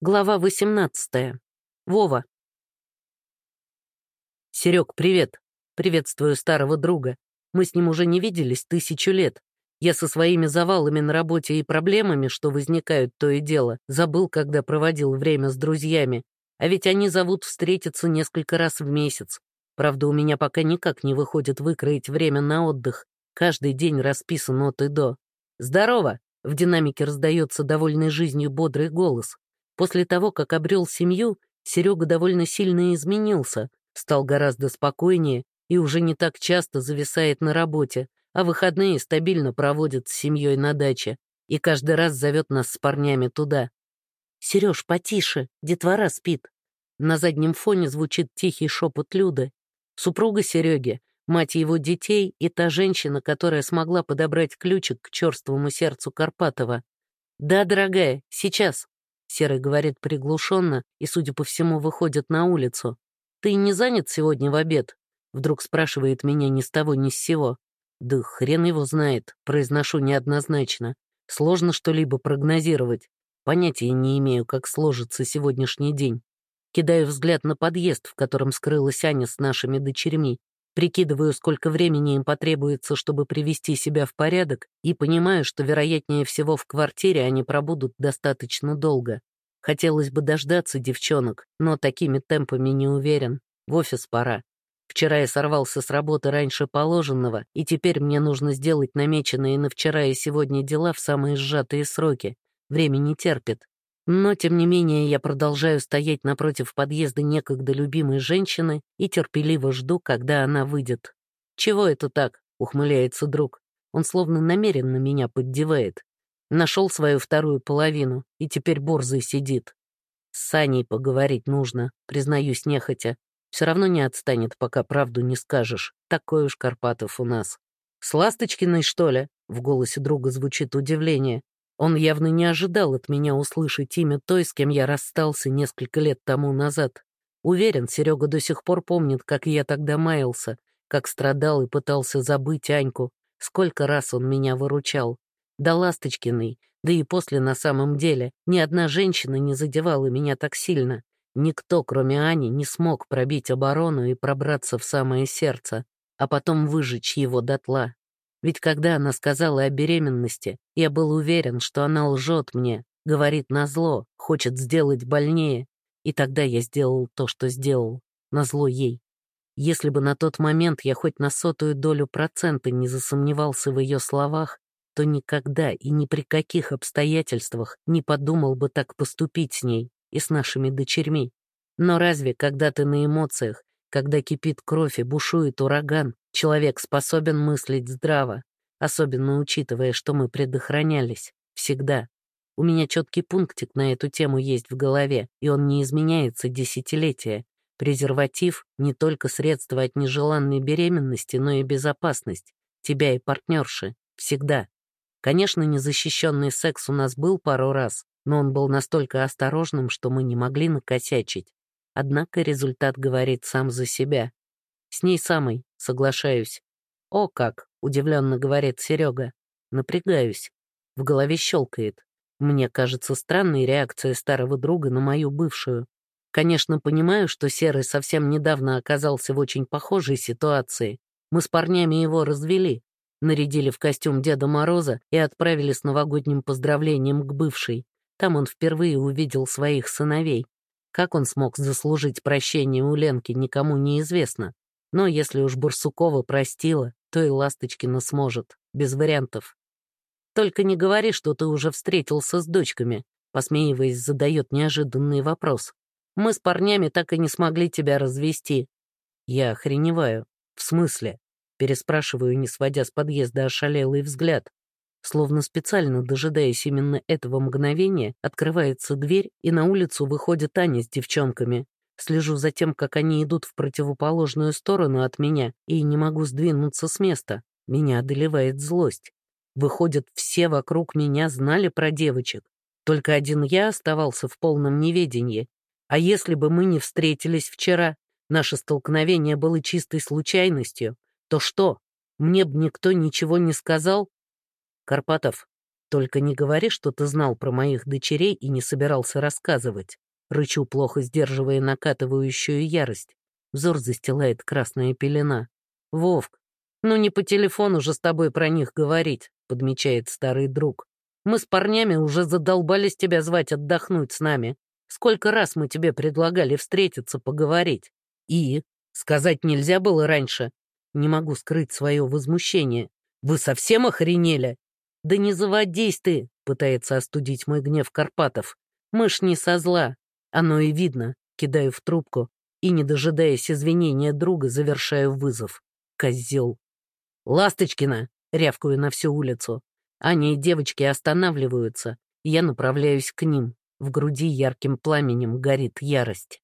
Глава 18. Вова. Серег, привет. Приветствую старого друга. Мы с ним уже не виделись тысячу лет. Я со своими завалами на работе и проблемами, что возникают то и дело, забыл, когда проводил время с друзьями. А ведь они зовут встретиться несколько раз в месяц. Правда, у меня пока никак не выходит выкроить время на отдых. Каждый день расписан от и до. «Здорово!» — в динамике раздается довольный жизнью бодрый голос. После того, как обрел семью, Серега довольно сильно изменился, стал гораздо спокойнее и уже не так часто зависает на работе, а выходные стабильно проводит с семьей на даче и каждый раз зовет нас с парнями туда. «Сереж, потише, детвора спит». На заднем фоне звучит тихий шепот Люды. Супруга Сереги, мать его детей и та женщина, которая смогла подобрать ключик к черствому сердцу Карпатова. «Да, дорогая, сейчас». Серый говорит приглушенно и, судя по всему, выходит на улицу. «Ты не занят сегодня в обед?» Вдруг спрашивает меня ни с того ни с сего. «Да хрен его знает», произношу неоднозначно. Сложно что-либо прогнозировать. Понятия не имею, как сложится сегодняшний день. Кидаю взгляд на подъезд, в котором скрылась Аня с нашими дочерьми. Прикидываю, сколько времени им потребуется, чтобы привести себя в порядок, и понимаю, что, вероятнее всего, в квартире они пробудут достаточно долго. Хотелось бы дождаться девчонок, но такими темпами не уверен. В офис пора. Вчера я сорвался с работы раньше положенного, и теперь мне нужно сделать намеченные на вчера и сегодня дела в самые сжатые сроки. Время не терпит. Но, тем не менее, я продолжаю стоять напротив подъезда некогда любимой женщины и терпеливо жду, когда она выйдет. «Чего это так?» — ухмыляется друг. Он словно намеренно меня поддевает. Нашел свою вторую половину, и теперь борзый сидит. С Саней поговорить нужно, признаюсь нехотя. Все равно не отстанет, пока правду не скажешь. Такой уж Карпатов у нас. «С Ласточкиной, что ли?» — в голосе друга звучит удивление. Он явно не ожидал от меня услышать имя той, с кем я расстался несколько лет тому назад. Уверен, Серега до сих пор помнит, как я тогда маялся, как страдал и пытался забыть Аньку, сколько раз он меня выручал. Да Ласточкиной, да и после на самом деле, ни одна женщина не задевала меня так сильно. Никто, кроме Ани, не смог пробить оборону и пробраться в самое сердце, а потом выжечь его дотла. Ведь когда она сказала о беременности, я был уверен, что она лжет мне, говорит назло, хочет сделать больнее. И тогда я сделал то, что сделал, назло ей. Если бы на тот момент я хоть на сотую долю процента не засомневался в ее словах, то никогда и ни при каких обстоятельствах не подумал бы так поступить с ней и с нашими дочерьми. Но разве, когда ты на эмоциях, когда кипит кровь и бушует ураган, человек способен мыслить здраво, особенно учитывая, что мы предохранялись. Всегда. У меня четкий пунктик на эту тему есть в голове, и он не изменяется десятилетия. Презерватив — не только средство от нежеланной беременности, но и безопасность. Тебя и партнерши. Всегда. Конечно, незащищенный секс у нас был пару раз, но он был настолько осторожным, что мы не могли накосячить. Однако результат говорит сам за себя. С ней самой, соглашаюсь. «О как!» — удивленно говорит Серега. Напрягаюсь. В голове щелкает. Мне кажется странной реакция старого друга на мою бывшую. Конечно, понимаю, что Серый совсем недавно оказался в очень похожей ситуации. Мы с парнями его развели, нарядили в костюм Деда Мороза и отправили с новогодним поздравлением к бывшей. Там он впервые увидел своих сыновей. Как он смог заслужить прощение у Ленки, никому не известно. Но если уж Барсукова простила, то и Ласточкина сможет, без вариантов. «Только не говори, что ты уже встретился с дочками», посмеиваясь, задает неожиданный вопрос. «Мы с парнями так и не смогли тебя развести». Я охреневаю. «В смысле?» Переспрашиваю, не сводя с подъезда ошалелый взгляд. Словно специально дожидаясь именно этого мгновения, открывается дверь, и на улицу выходит Аня с девчонками. Слежу за тем, как они идут в противоположную сторону от меня, и не могу сдвинуться с места. Меня одолевает злость. Выходят, все вокруг меня знали про девочек. Только один я оставался в полном неведении. А если бы мы не встретились вчера, наше столкновение было чистой случайностью, то что, мне бы никто ничего не сказал? Карпатов, Только не говори, что ты знал про моих дочерей и не собирался рассказывать. Рычу, плохо сдерживая накатывающую ярость. Взор застилает красная пелена. «Вовк, ну не по телефону же с тобой про них говорить», — подмечает старый друг. «Мы с парнями уже задолбались тебя звать отдохнуть с нами. Сколько раз мы тебе предлагали встретиться, поговорить. И? Сказать нельзя было раньше. Не могу скрыть свое возмущение. Вы совсем охренели? Да не заводись ты, пытается остудить мой гнев Карпатов. Мы ж не со зла. Оно и видно. Кидаю в трубку и, не дожидаясь извинения друга, завершаю вызов. Козел. «Ласточкина!» — рявкаю на всю улицу. Аня и девочки останавливаются, я направляюсь к ним. В груди ярким пламенем горит ярость.